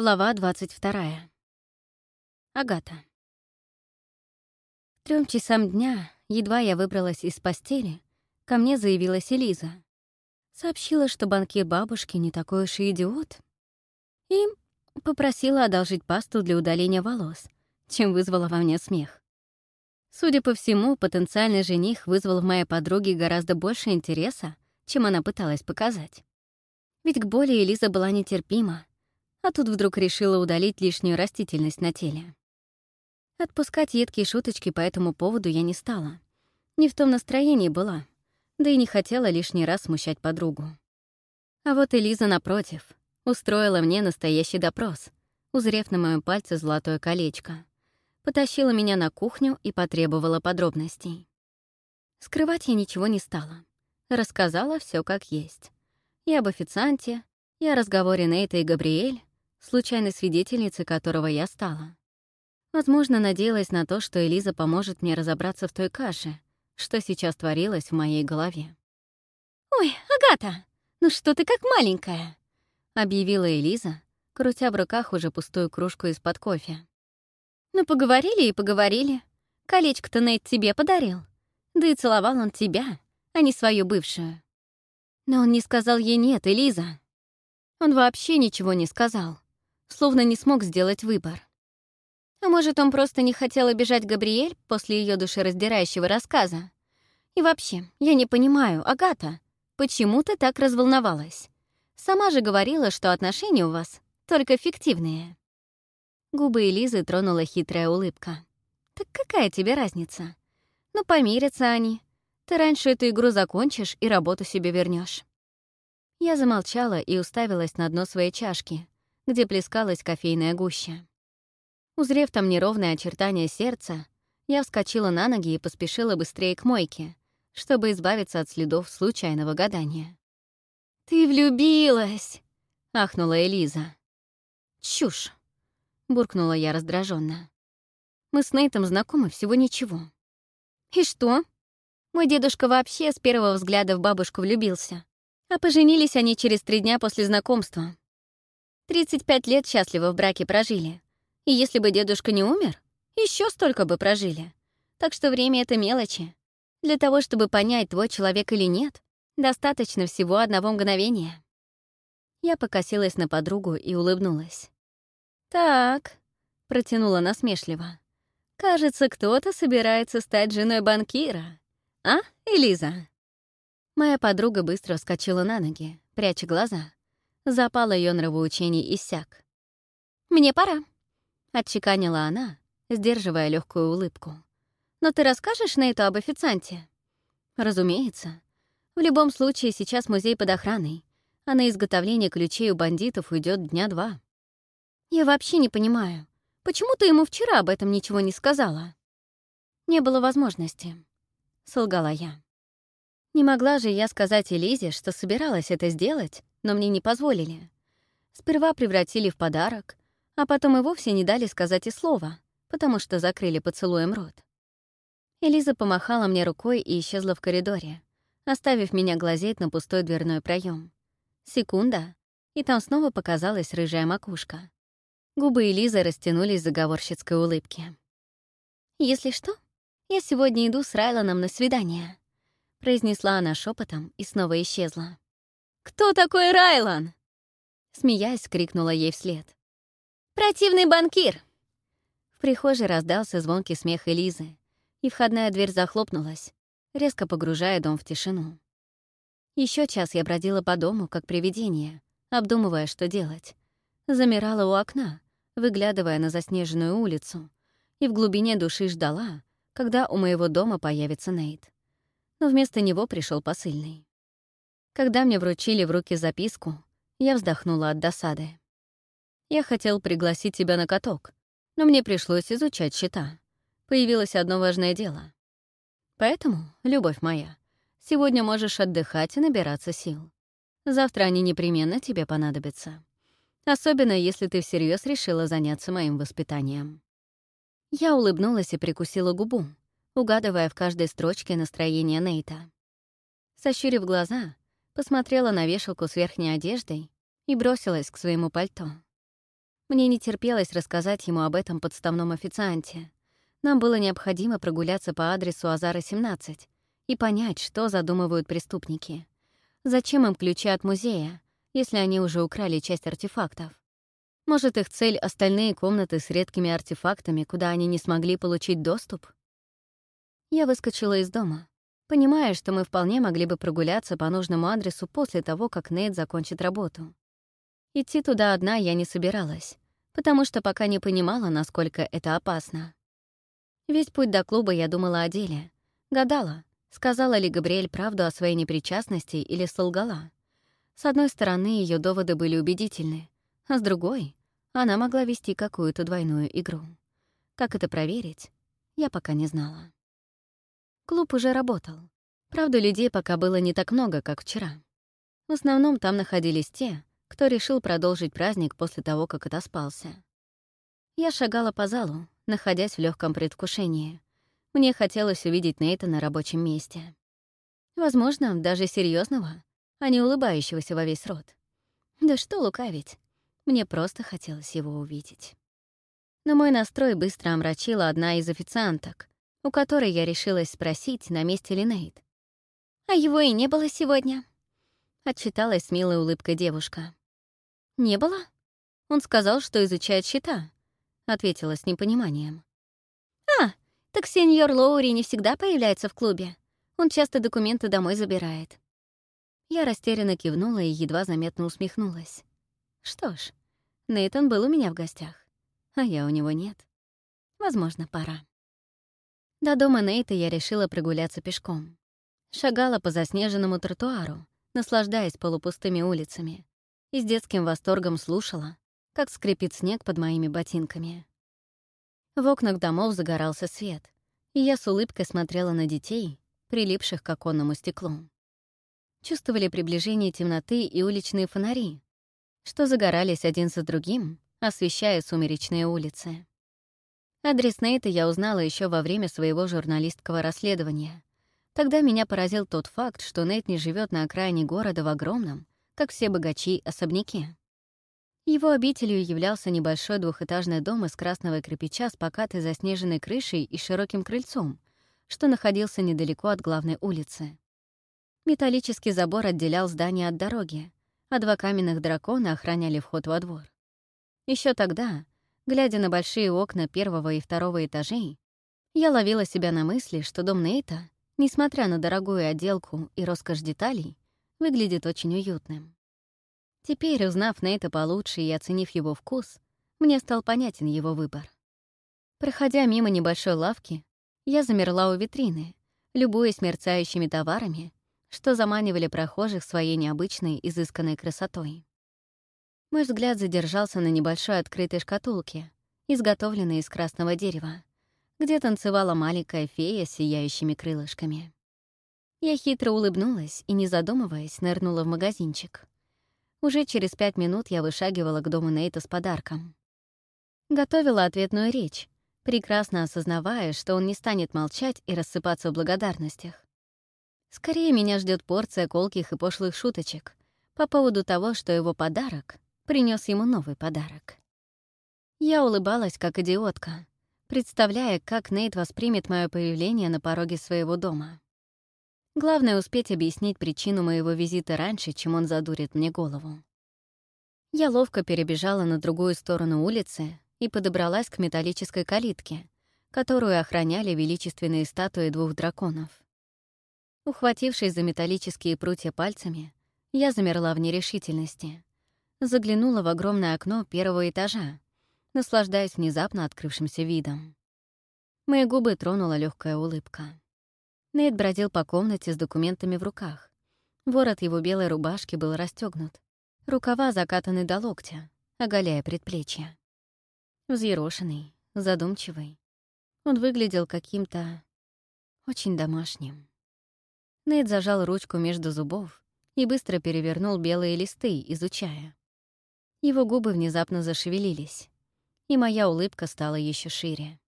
Глава 22. Агата. Трем часам дня, едва я выбралась из постели, ко мне заявилась Элиза. Сообщила, что банкет бабушки не такой уж и идиот. И попросила одолжить пасту для удаления волос, чем вызвала во мне смех. Судя по всему, потенциальный жених вызвал в моей подруге гораздо больше интереса, чем она пыталась показать. Ведь к боли Элиза была нетерпима, а тут вдруг решила удалить лишнюю растительность на теле. Отпускать едкие шуточки по этому поводу я не стала. Не в том настроении была, да и не хотела лишний раз смущать подругу. А вот Элиза, напротив, устроила мне настоящий допрос, узрев на моем пальце золотое колечко. Потащила меня на кухню и потребовала подробностей. Скрывать я ничего не стала. Рассказала все как есть. И об официанте, и о разговоре Нейта и Габриэль, случайной свидетельницей которого я стала. Возможно, надеялась на то, что Элиза поможет мне разобраться в той каше, что сейчас творилось в моей голове. «Ой, Агата, ну что ты как маленькая!» — объявила Элиза, крутя в руках уже пустую кружку из-под кофе. «Ну, поговорили и поговорили. Колечко-то Нейт тебе подарил. Да и целовал он тебя, а не свою бывшую. Но он не сказал ей «нет», Элиза. Он вообще ничего не сказал словно не смог сделать выбор. А может, он просто не хотел обижать Габриэль после ее душераздирающего рассказа? И вообще, я не понимаю, Агата, почему ты так разволновалась? Сама же говорила, что отношения у вас только фиктивные. Губы Элизы тронула хитрая улыбка. «Так какая тебе разница? Ну, помирятся они. Ты раньше эту игру закончишь и работу себе вернешь. Я замолчала и уставилась на дно своей чашки, где плескалась кофейная гуща. Узрев там неровное очертание сердца, я вскочила на ноги и поспешила быстрее к мойке, чтобы избавиться от следов случайного гадания. «Ты влюбилась!» — ахнула Элиза. «Чушь!» — буркнула я раздраженно. «Мы с Нейтом знакомы всего ничего». «И что? Мой дедушка вообще с первого взгляда в бабушку влюбился. А поженились они через три дня после знакомства. 35 лет счастливо в браке прожили. И если бы дедушка не умер, еще столько бы прожили. Так что время — это мелочи. Для того, чтобы понять, твой человек или нет, достаточно всего одного мгновения. Я покосилась на подругу и улыбнулась. «Так», — протянула насмешливо, — «кажется, кто-то собирается стать женой банкира. А, Элиза?» Моя подруга быстро вскочила на ноги, пряча глаза, запал ее нравоучений иссяк. «Мне пора», — отчеканила она, сдерживая легкую улыбку. «Но ты расскажешь на это об официанте?» «Разумеется. В любом случае сейчас музей под охраной, а на изготовление ключей у бандитов уйдет дня два». «Я вообще не понимаю, почему ты ему вчера об этом ничего не сказала?» «Не было возможности», — солгала я. Не могла же я сказать Элизе, что собиралась это сделать, но мне не позволили. Сперва превратили в подарок, а потом и вовсе не дали сказать и слова, потому что закрыли поцелуем рот. Элиза помахала мне рукой и исчезла в коридоре, оставив меня глазеть на пустой дверной проем. Секунда, и там снова показалась рыжая макушка. Губы Элизы растянулись в заговорщицкой улыбке. «Если что, я сегодня иду с Райлоном на свидание», — произнесла она шепотом и снова исчезла. «Кто такой Райлан?» Смеясь, крикнула ей вслед. «Противный банкир!» В прихожей раздался звонкий смех Элизы, и входная дверь захлопнулась, резко погружая дом в тишину. Еще час я бродила по дому, как привидение, обдумывая, что делать. Замирала у окна, выглядывая на заснеженную улицу, и в глубине души ждала, когда у моего дома появится Нейт. Но вместо него пришел посыльный. Когда мне вручили в руки записку, я вздохнула от досады. Я хотел пригласить тебя на каток, но мне пришлось изучать счета. Появилось одно важное дело. Поэтому, любовь моя, сегодня можешь отдыхать и набираться сил. Завтра они непременно тебе понадобятся. Особенно, если ты всерьез решила заняться моим воспитанием. Я улыбнулась и прикусила губу, угадывая в каждой строчке настроение Нейта. Сощурив глаза, посмотрела на вешалку с верхней одеждой и бросилась к своему пальто. Мне не терпелось рассказать ему об этом подставном официанте. Нам было необходимо прогуляться по адресу Азара, 17 и понять, что задумывают преступники. Зачем им ключи от музея, если они уже украли часть артефактов? Может, их цель — остальные комнаты с редкими артефактами, куда они не смогли получить доступ? Я выскочила из дома понимая, что мы вполне могли бы прогуляться по нужному адресу после того, как Нейт закончит работу. Идти туда одна я не собиралась, потому что пока не понимала, насколько это опасно. Весь путь до клуба я думала о деле. Гадала, сказала ли Габриэль правду о своей непричастности или солгала. С одной стороны, ее доводы были убедительны, а с другой — она могла вести какую-то двойную игру. Как это проверить, я пока не знала. Клуб уже работал. Правда, людей пока было не так много, как вчера. В основном там находились те, кто решил продолжить праздник после того, как отоспался. Я шагала по залу, находясь в легком предвкушении. Мне хотелось увидеть Нейта на рабочем месте. Возможно, даже серьезного, а не улыбающегося во весь рот. Да что лукавить, мне просто хотелось его увидеть. Но мой настрой быстро омрачила одна из официанток, у которой я решилась спросить, на месте ли Нейт. «А его и не было сегодня», — отчиталась милая милой улыбкой девушка. «Не было? Он сказал, что изучает счета», — ответила с непониманием. «А, так сеньор Лоури не всегда появляется в клубе. Он часто документы домой забирает». Я растерянно кивнула и едва заметно усмехнулась. «Что ж, Нейтан был у меня в гостях, а я у него нет. Возможно, пора». До дома Нейта я решила прогуляться пешком. Шагала по заснеженному тротуару, наслаждаясь полупустыми улицами, и с детским восторгом слушала, как скрипит снег под моими ботинками. В окнах домов загорался свет, и я с улыбкой смотрела на детей, прилипших к оконному стеклу. Чувствовали приближение темноты и уличные фонари, что загорались один за другим, освещая сумеречные улицы. Адрес Нейта я узнала еще во время своего журналистского расследования. Тогда меня поразил тот факт, что Нейт не живет на окраине города в огромном, как все богачи, особняке. Его обителью являлся небольшой двухэтажный дом из красного кирпича с покатой заснеженной крышей и широким крыльцом, что находился недалеко от главной улицы. Металлический забор отделял здание от дороги, а два каменных дракона охраняли вход во двор. Еще тогда, Глядя на большие окна первого и второго этажей, я ловила себя на мысли, что дом Нейта, несмотря на дорогую отделку и роскошь деталей, выглядит очень уютным. Теперь, узнав Нейта получше и оценив его вкус, мне стал понятен его выбор. Проходя мимо небольшой лавки, я замерла у витрины, любуясь мерцающими товарами, что заманивали прохожих своей необычной, изысканной красотой. Мой взгляд задержался на небольшой открытой шкатулке, изготовленной из красного дерева, где танцевала маленькая фея с сияющими крылышками. Я хитро улыбнулась и, не задумываясь, нырнула в магазинчик. Уже через пять минут я вышагивала к дому Нейта с подарком. Готовила ответную речь, прекрасно осознавая, что он не станет молчать и рассыпаться в благодарностях. Скорее меня ждет порция колких и пошлых шуточек по поводу того, что его подарок принес ему новый подарок. Я улыбалась, как идиотка, представляя, как Нейт воспримет мое появление на пороге своего дома. Главное — успеть объяснить причину моего визита раньше, чем он задурит мне голову. Я ловко перебежала на другую сторону улицы и подобралась к металлической калитке, которую охраняли величественные статуи двух драконов. Ухватившись за металлические прутья пальцами, я замерла в нерешительности заглянула в огромное окно первого этажа, наслаждаясь внезапно открывшимся видом. Мои губы тронула легкая улыбка. Нейт бродил по комнате с документами в руках. Ворот его белой рубашки был расстегнут, рукава закатаны до локтя, оголяя предплечья. Взъерошенный, задумчивый. Он выглядел каким-то очень домашним. Нейт зажал ручку между зубов и быстро перевернул белые листы, изучая. Его губы внезапно зашевелились, и моя улыбка стала еще шире.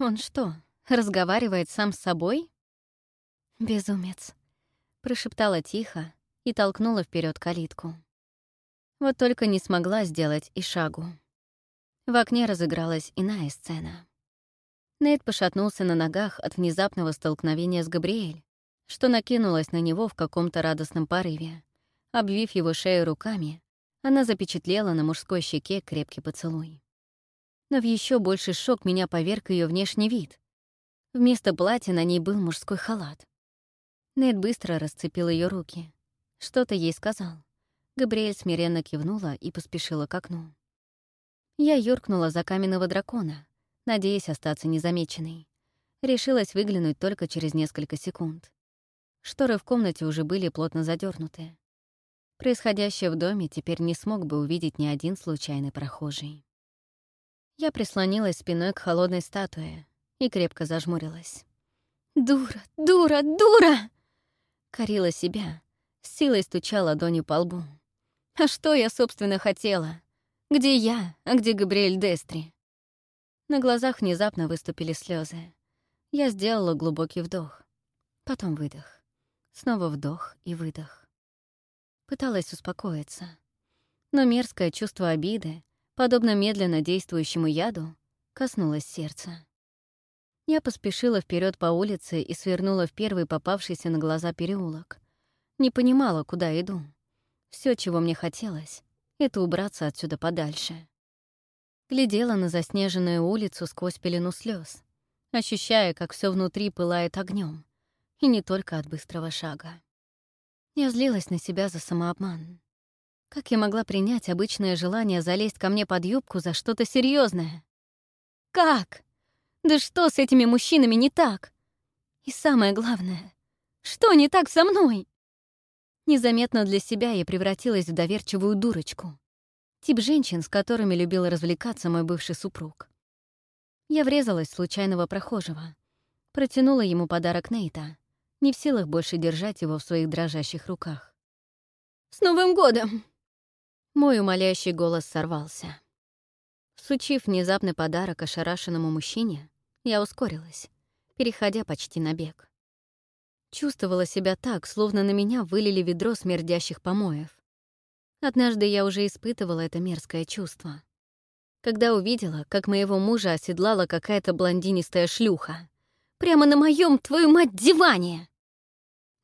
«Он что, разговаривает сам с собой?» «Безумец», — прошептала тихо и толкнула вперед калитку. Вот только не смогла сделать и шагу. В окне разыгралась иная сцена. Нейт пошатнулся на ногах от внезапного столкновения с Габриэль, что накинулась на него в каком-то радостном порыве, обвив его шею руками она запечатлела на мужской щеке крепкий поцелуй. Но в еще больший шок меня поверг ее внешний вид. Вместо платья на ней был мужской халат. Нед быстро расцепил ее руки. Что-то ей сказал. Габриэль смиренно кивнула и поспешила к окну. Я юркнула за каменного дракона, надеясь остаться незамеченной. Решилась выглянуть только через несколько секунд. Шторы в комнате уже были плотно задернуты. Происходящее в доме теперь не смог бы увидеть ни один случайный прохожий. Я прислонилась спиной к холодной статуе и крепко зажмурилась. «Дура, дура, дура!» Корила себя, силой стучала ладонью по лбу. «А что я, собственно, хотела? Где я, а где Габриэль Дестри?» На глазах внезапно выступили слезы. Я сделала глубокий вдох, потом выдох. Снова вдох и выдох пыталась успокоиться. Но мерзкое чувство обиды, подобно медленно действующему яду, коснулось сердца. Я поспешила вперед по улице и свернула в первый попавшийся на глаза переулок. Не понимала, куда иду. Все, чего мне хотелось, — это убраться отсюда подальше. Глядела на заснеженную улицу сквозь пелену слез, ощущая, как все внутри пылает огнем, и не только от быстрого шага. Я злилась на себя за самообман. Как я могла принять обычное желание залезть ко мне под юбку за что-то серьезное? Как? Да что с этими мужчинами не так? И самое главное, что не так со мной? Незаметно для себя я превратилась в доверчивую дурочку. Тип женщин, с которыми любил развлекаться мой бывший супруг. Я врезалась в случайного прохожего. Протянула ему подарок Нейта не в силах больше держать его в своих дрожащих руках. «С Новым годом!» Мой умоляющий голос сорвался. Сучив внезапный подарок ошарашенному мужчине, я ускорилась, переходя почти на бег. Чувствовала себя так, словно на меня вылили ведро смердящих помоев. Однажды я уже испытывала это мерзкое чувство. Когда увидела, как моего мужа оседлала какая-то блондинистая шлюха. Прямо на моем, твою мать, диване!»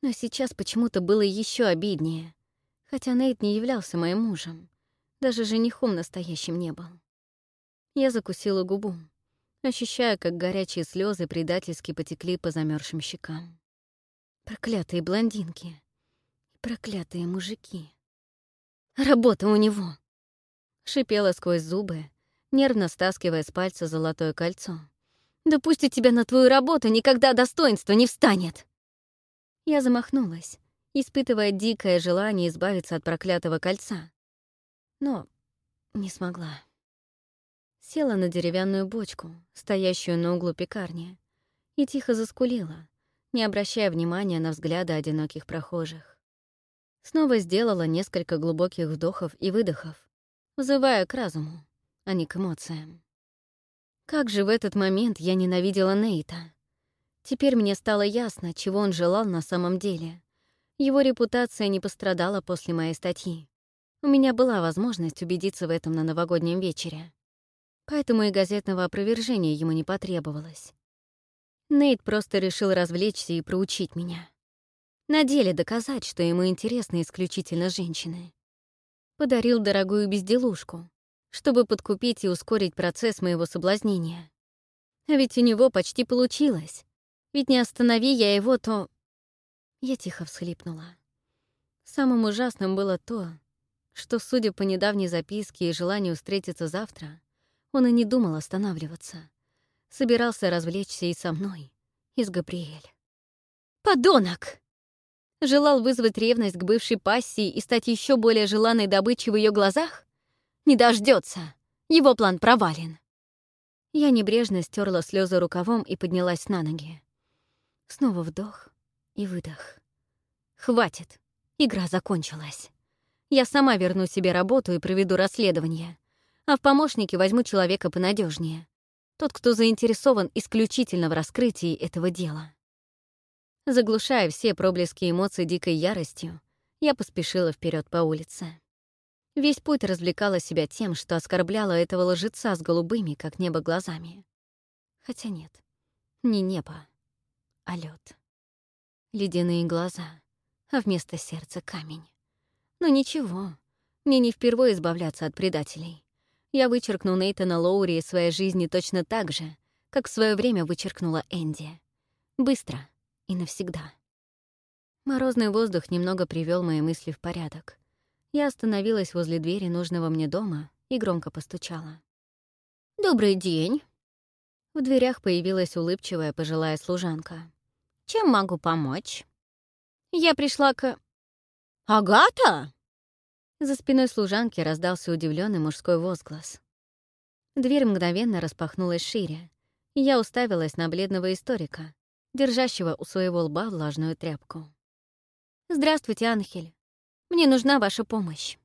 Но сейчас почему-то было еще обиднее, хотя Нейт не являлся моим мужем, даже женихом настоящим не был. Я закусила губу, ощущая, как горячие слезы предательски потекли по замерзшим щекам. Проклятые блондинки. Проклятые мужики. Работа у него. Шипела сквозь зубы, нервно стаскивая с пальца золотое кольцо, Допустит тебя на твою работу никогда достоинство не встанет!» Я замахнулась, испытывая дикое желание избавиться от проклятого кольца. Но не смогла. Села на деревянную бочку, стоящую на углу пекарни, и тихо заскулила, не обращая внимания на взгляды одиноких прохожих. Снова сделала несколько глубоких вдохов и выдохов, вызывая к разуму, а не к эмоциям. Как же в этот момент я ненавидела Нейта. Теперь мне стало ясно, чего он желал на самом деле. Его репутация не пострадала после моей статьи. У меня была возможность убедиться в этом на новогоднем вечере. Поэтому и газетного опровержения ему не потребовалось. Нейт просто решил развлечься и проучить меня. На деле доказать, что ему интересны исключительно женщины. Подарил дорогую безделушку, чтобы подкупить и ускорить процесс моего соблазнения. А ведь у него почти получилось. Ведь не останови я его, то... Я тихо всхлипнула. Самым ужасным было то, что, судя по недавней записке и желанию встретиться завтра, он и не думал останавливаться. Собирался развлечься и со мной, и с Габриэль. «Подонок!» Желал вызвать ревность к бывшей пассии и стать еще более желанной добычей в ее глазах? Не дождется. Его план провален. Я небрежно стерла слезы рукавом и поднялась на ноги. Снова вдох и выдох. Хватит. Игра закончилась. Я сама верну себе работу и проведу расследование. А в помощники возьму человека понадежнее. Тот, кто заинтересован исключительно в раскрытии этого дела. Заглушая все проблески эмоций дикой яростью, я поспешила вперед по улице. Весь путь развлекала себя тем, что оскорбляла этого лжеца с голубыми, как небо, глазами. Хотя нет, не небо, а лед. Ледяные глаза, а вместо сердца камень. Но ничего, мне не впервые избавляться от предателей. Я вычеркну Нейтана Лоури из своей жизни точно так же, как в свое время вычеркнула Энди. Быстро и навсегда. Морозный воздух немного привел мои мысли в порядок. Я остановилась возле двери нужного мне дома и громко постучала. «Добрый день!» В дверях появилась улыбчивая пожилая служанка. «Чем могу помочь?» «Я пришла к...» «Агата!» За спиной служанки раздался удивленный мужской возглас. Дверь мгновенно распахнулась шире, и я уставилась на бледного историка, держащего у своего лба влажную тряпку. «Здравствуйте, Анхель. Мне нужна ваша помощь.